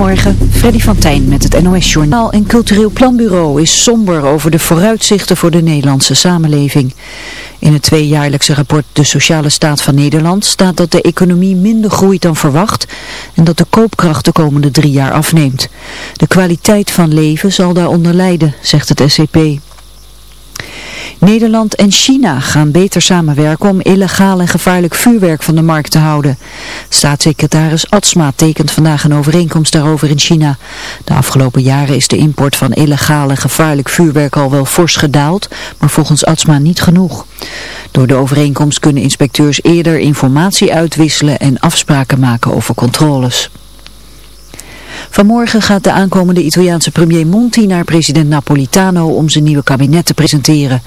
Goedemorgen, Freddy van Tijn met het NOS-journaal. En Cultureel Planbureau is somber over de vooruitzichten voor de Nederlandse samenleving. In het tweejaarlijkse rapport De Sociale Staat van Nederland staat dat de economie minder groeit dan verwacht en dat de koopkracht de komende drie jaar afneemt. De kwaliteit van leven zal daaronder lijden, zegt het SCP. Nederland en China gaan beter samenwerken om illegaal en gevaarlijk vuurwerk van de markt te houden. Staatssecretaris Atsma tekent vandaag een overeenkomst daarover in China. De afgelopen jaren is de import van illegaal en gevaarlijk vuurwerk al wel fors gedaald, maar volgens Atsma niet genoeg. Door de overeenkomst kunnen inspecteurs eerder informatie uitwisselen en afspraken maken over controles. Vanmorgen gaat de aankomende Italiaanse premier Monti naar president Napolitano om zijn nieuwe kabinet te presenteren.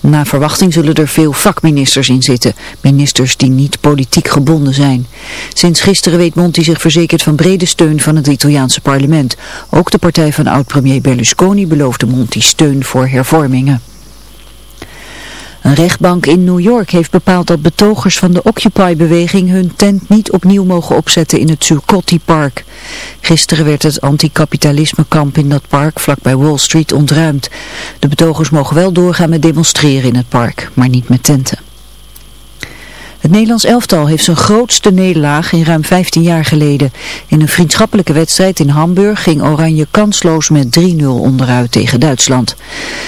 Na verwachting zullen er veel vakministers in zitten, ministers die niet politiek gebonden zijn. Sinds gisteren weet Monti zich verzekerd van brede steun van het Italiaanse parlement. Ook de partij van oud-premier Berlusconi beloofde Monti steun voor hervormingen. Een rechtbank in New York heeft bepaald dat betogers van de Occupy-beweging hun tent niet opnieuw mogen opzetten in het Zuccotti Park. Gisteren werd het anticapitalisme-kamp in dat park vlakbij Wall Street ontruimd. De betogers mogen wel doorgaan met demonstreren in het park, maar niet met tenten. Het Nederlands elftal heeft zijn grootste nederlaag in ruim 15 jaar geleden. In een vriendschappelijke wedstrijd in Hamburg ging Oranje kansloos met 3-0 onderuit tegen Duitsland.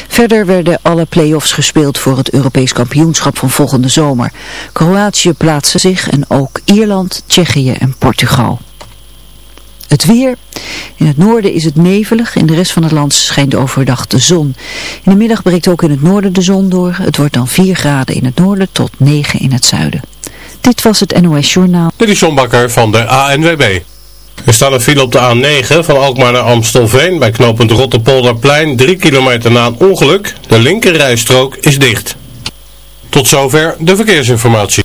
Verder werden alle play-offs gespeeld voor het Europees kampioenschap van volgende zomer. Kroatië plaatste zich en ook Ierland, Tsjechië en Portugal. Het weer. In het noorden is het nevelig. In de rest van het land schijnt overdag de zon. In de middag breekt ook in het noorden de zon door. Het wordt dan 4 graden in het noorden tot 9 in het zuiden. Dit was het NOS Journaal. Dit is van de ANWB. Er staat een file op de A9 van Alkmaar naar Amstelveen bij knooppunt Rotterpolderplein 3 kilometer na een ongeluk. De linkerrijstrook is dicht. Tot zover de verkeersinformatie.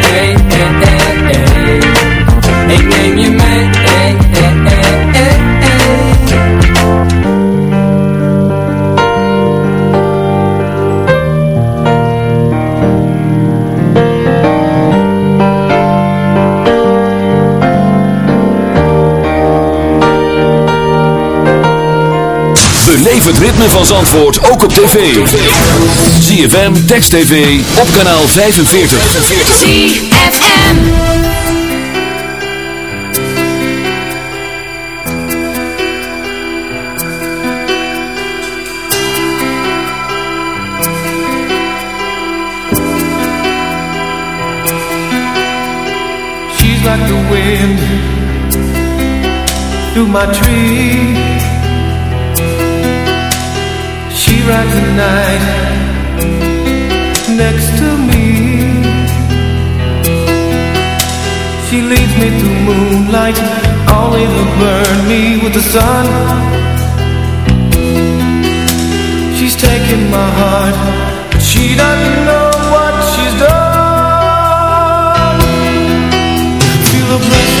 ritme van Zandvoort ook op tv. ZFM, Text TV, op kanaal 45. ZFM. She's like the wind through my tree. Rides next to me. She leads me through moonlight, only to burn me with the sun. She's taking my heart, but she doesn't know what she's done. Feel the breath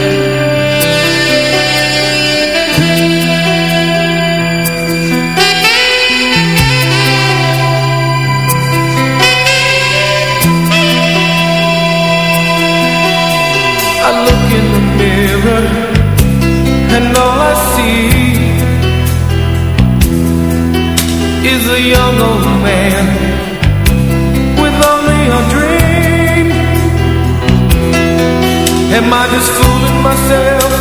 Am I just fooling myself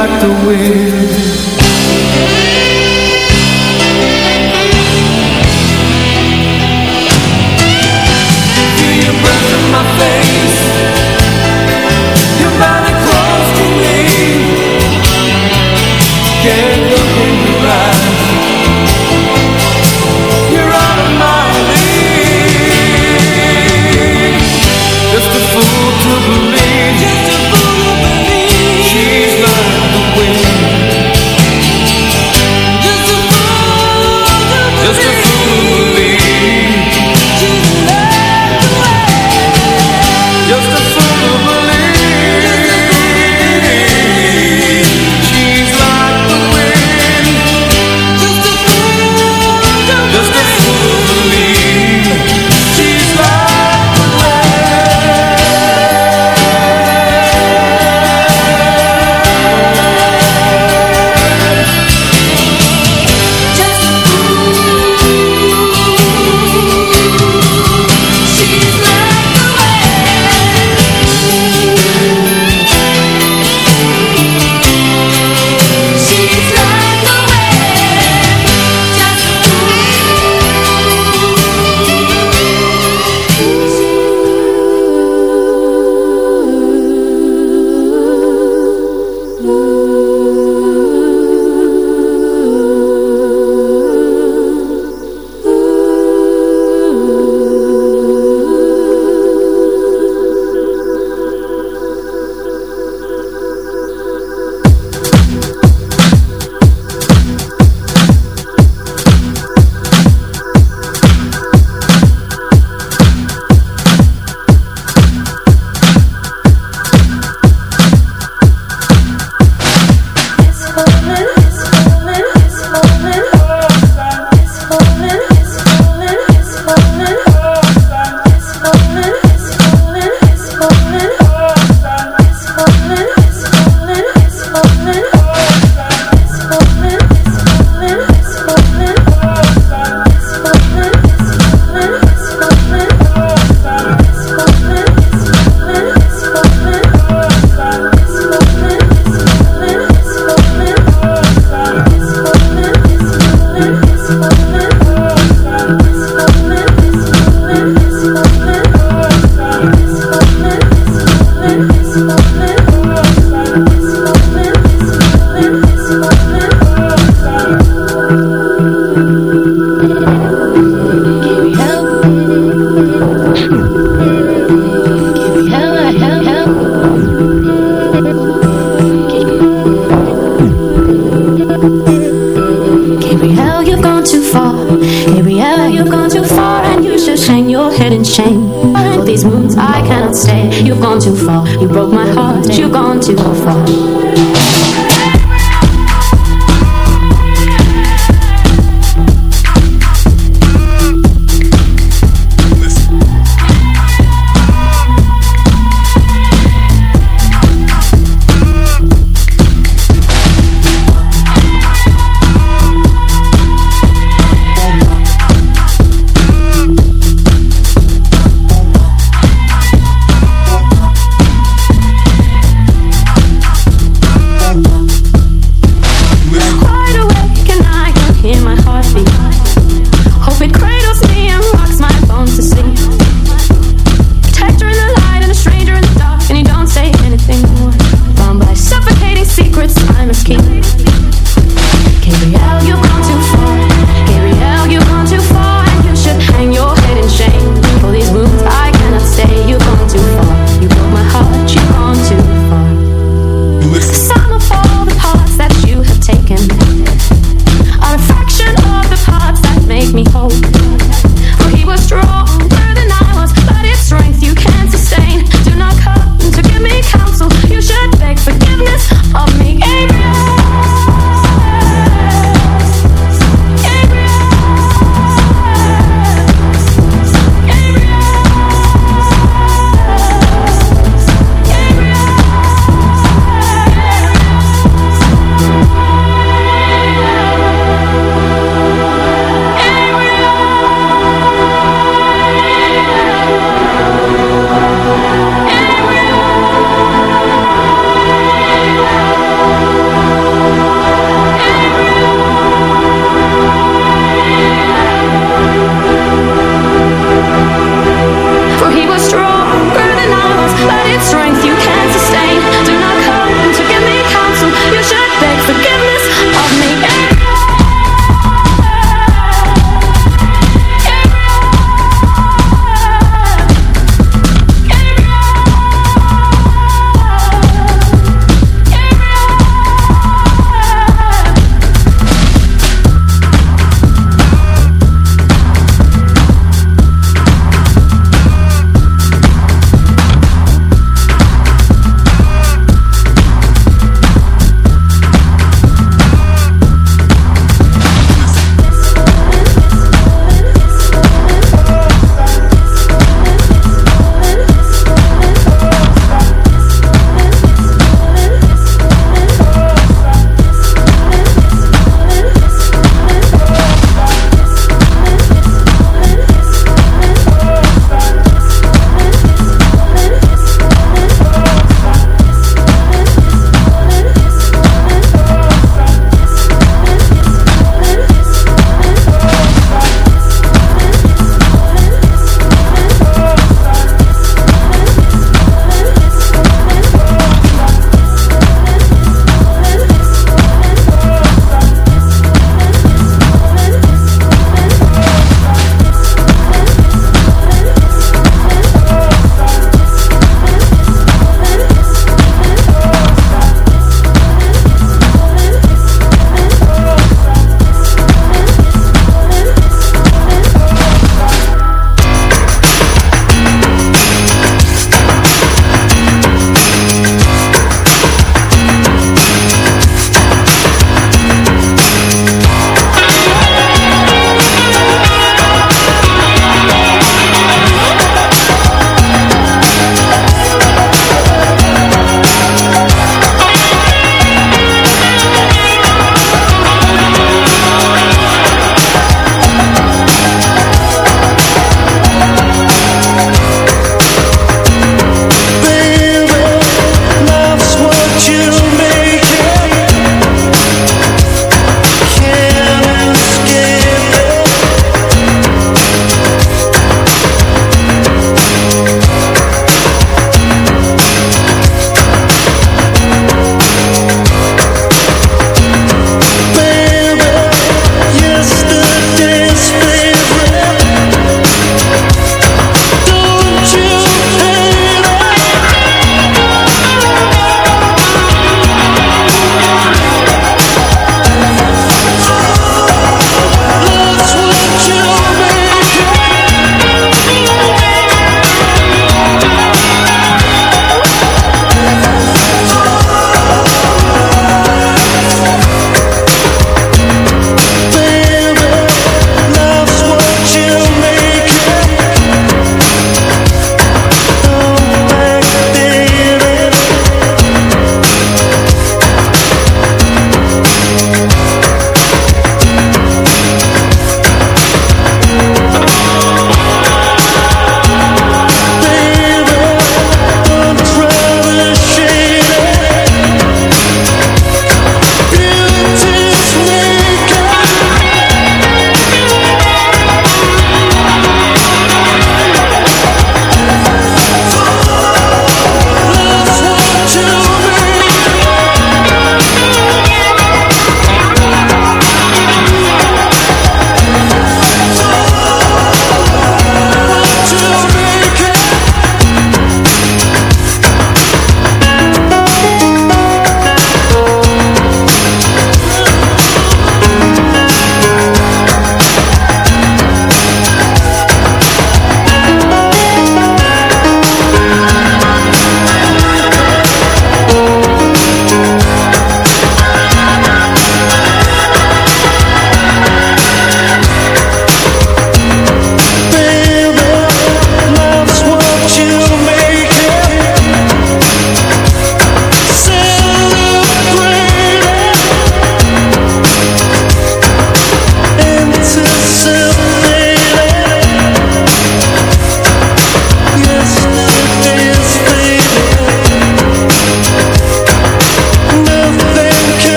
like the wind. Feel your breath in my face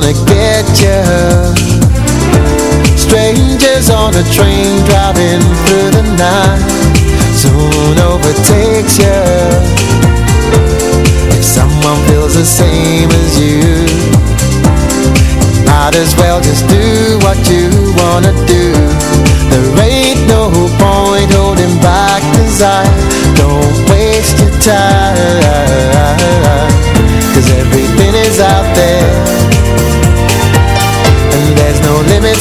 gonna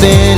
something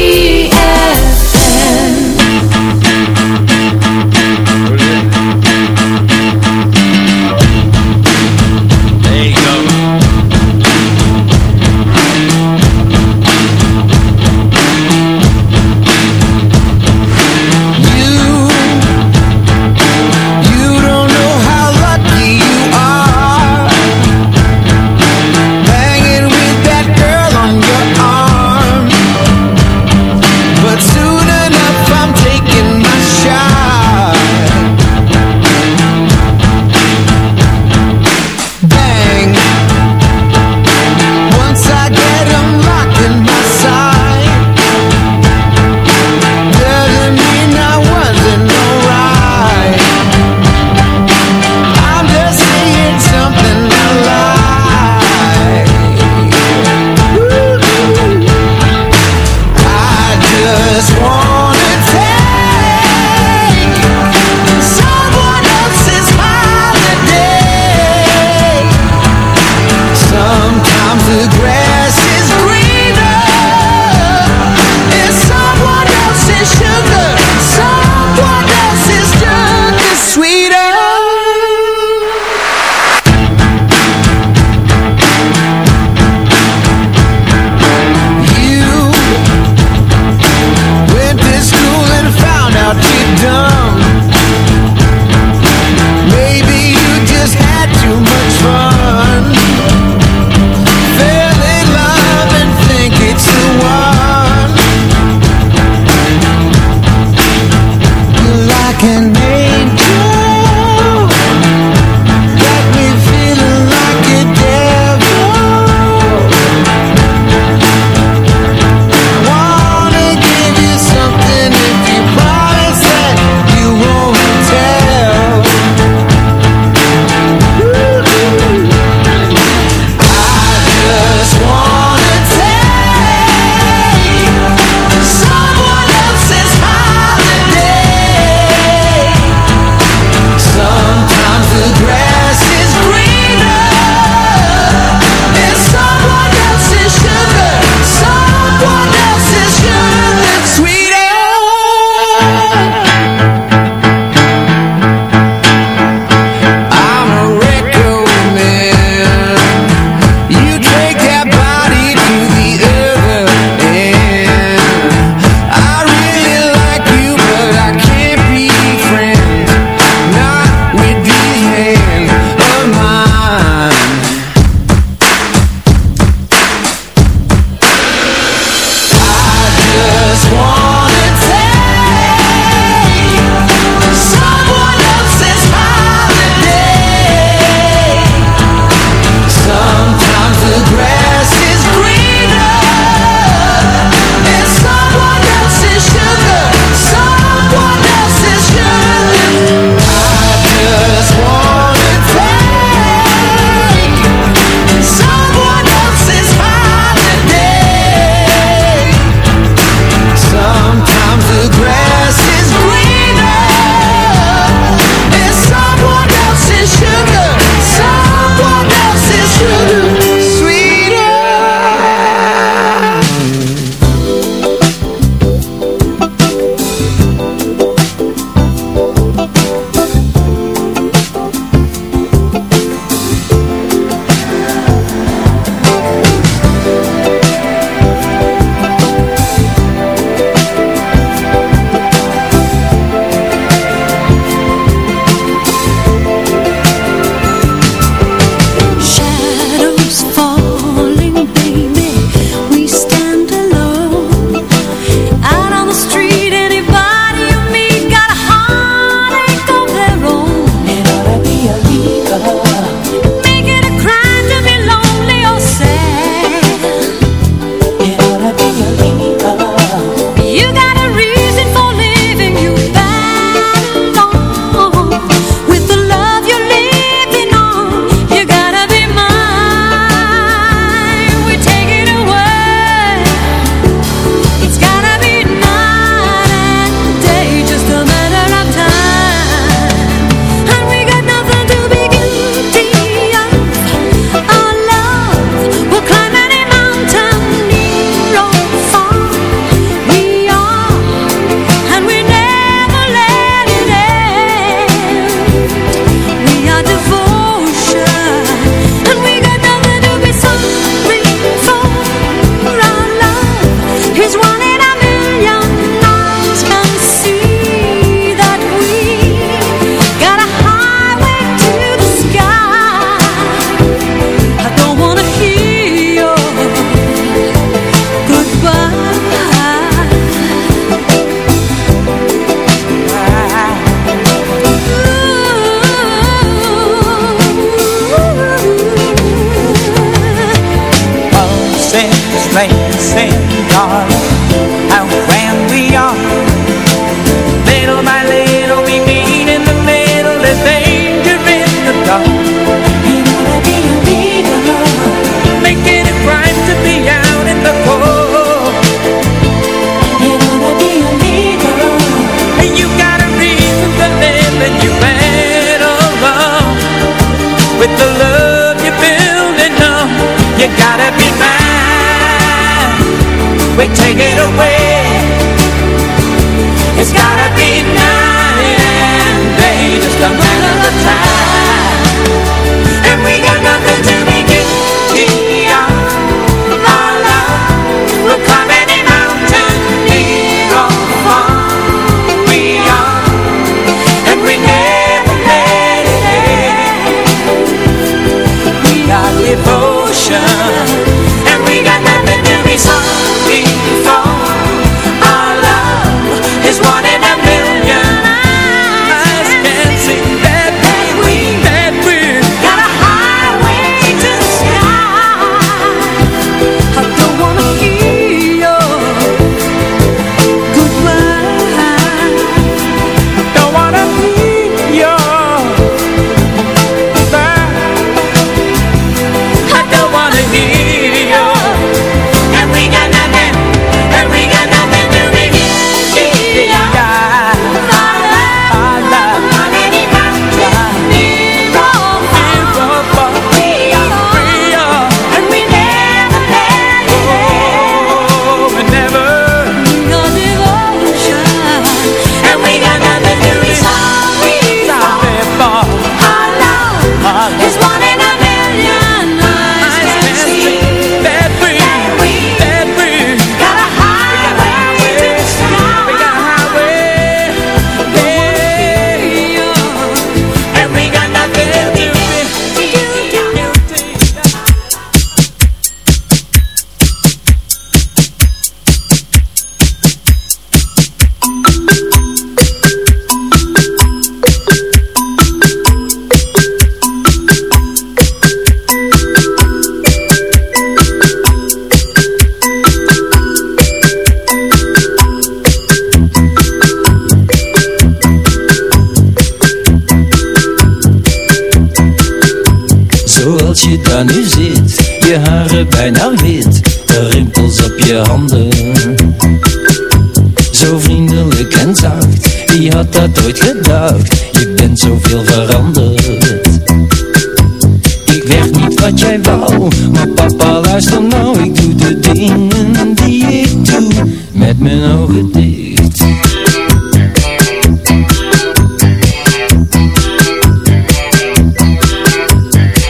jij wou Maar papa luister nou, ik doe de dingen die ik doe Met mijn ogen dicht.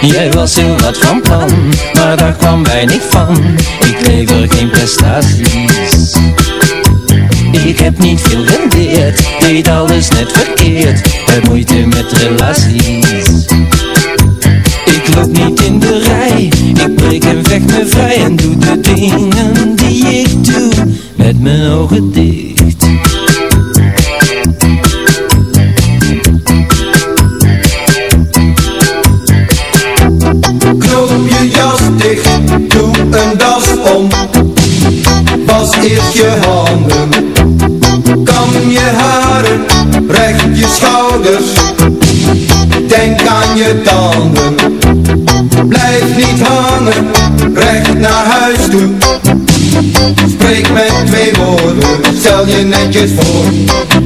Jij was heel wat van plan, maar daar kwam weinig van. Ik lever geen prestaties. Ik heb niet veel rendeerd, deed alles net verkeerd. Heb moeite met relaties. Ik loop niet in de ik en vecht me vrij en doe de dingen die ik doe met mijn ogen dicht. It's voor.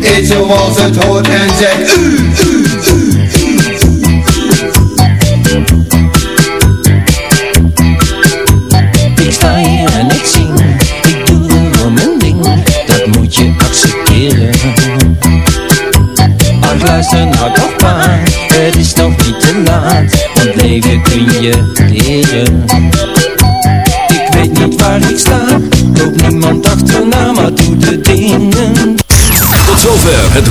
Eet zoals het hoort en u.